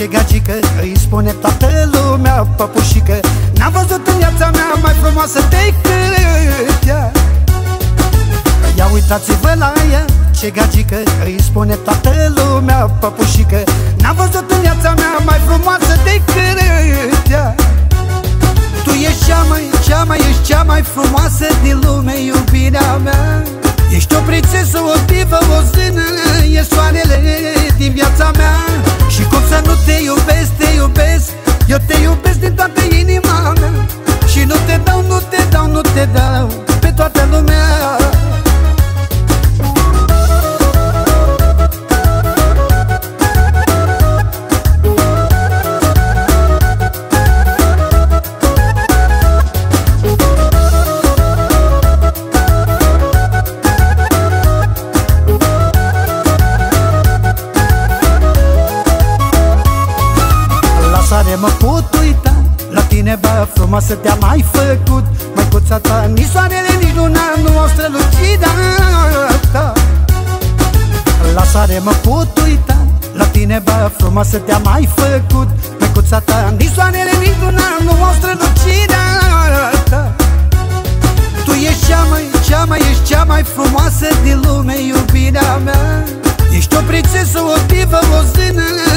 ce gagică Îi spune toată lumea păpușică. N-am văzut în viața mea mai frumoasă decât ea. Ia uitați-vă la ea, ce gagică Îi spune toată lumea păpușică. N-am văzut în viața mea mai frumoasă decât ea. Tu ești cea mai, cea mai, ești cea mai frumoasă din lume, iubirea mea. Ești o prințesă, o divă, o zână E soarele din viața mea Și cum să nu te iubesc, te iubesc Eu te iubesc din toată inima mea Și nu te dau, nu te dau, nu te dau sare mă pot uita. La tine, bă, frumoasă te-a mai făcut. Măicuța ta, nici soarele, nici luna Nu au strălucit ta La sare mă pot uita. La tine, bă, frumoasă te-a mai făcut. Măicuța ta, nici soarele, nici luna Nu au strălucit ta Tu ești cea mai, cea mai, ești cea mai frumoasă din lume, iubirea mea. Ești o prințesă, o divă, o zână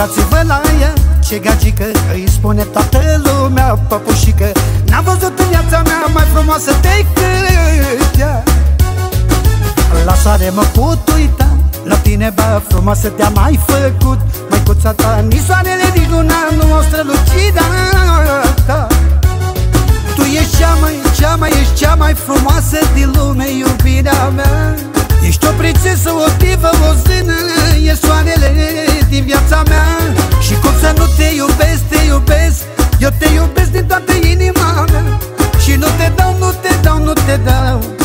Uitați-vă la ea, ce gagică Îi spune toată lumea păpușică. N-am văzut în viața mea mai frumoasă decât ea. La soare mă pot uita La tine, bă, frumoasă te-a mai făcut. Măicuța ta, nici soarele, nici luna Nu o strălucit ta. Tu ești cea mai, cea mai, ești cea mai frumoasă din lume, iubirea mea. Ești o prințesă, o divă, o zână E soarele din viața mea Și cum să nu te iubesc, te iubesc Eu te iubesc din toată inima mea Și nu te dau, nu te dau, nu te dau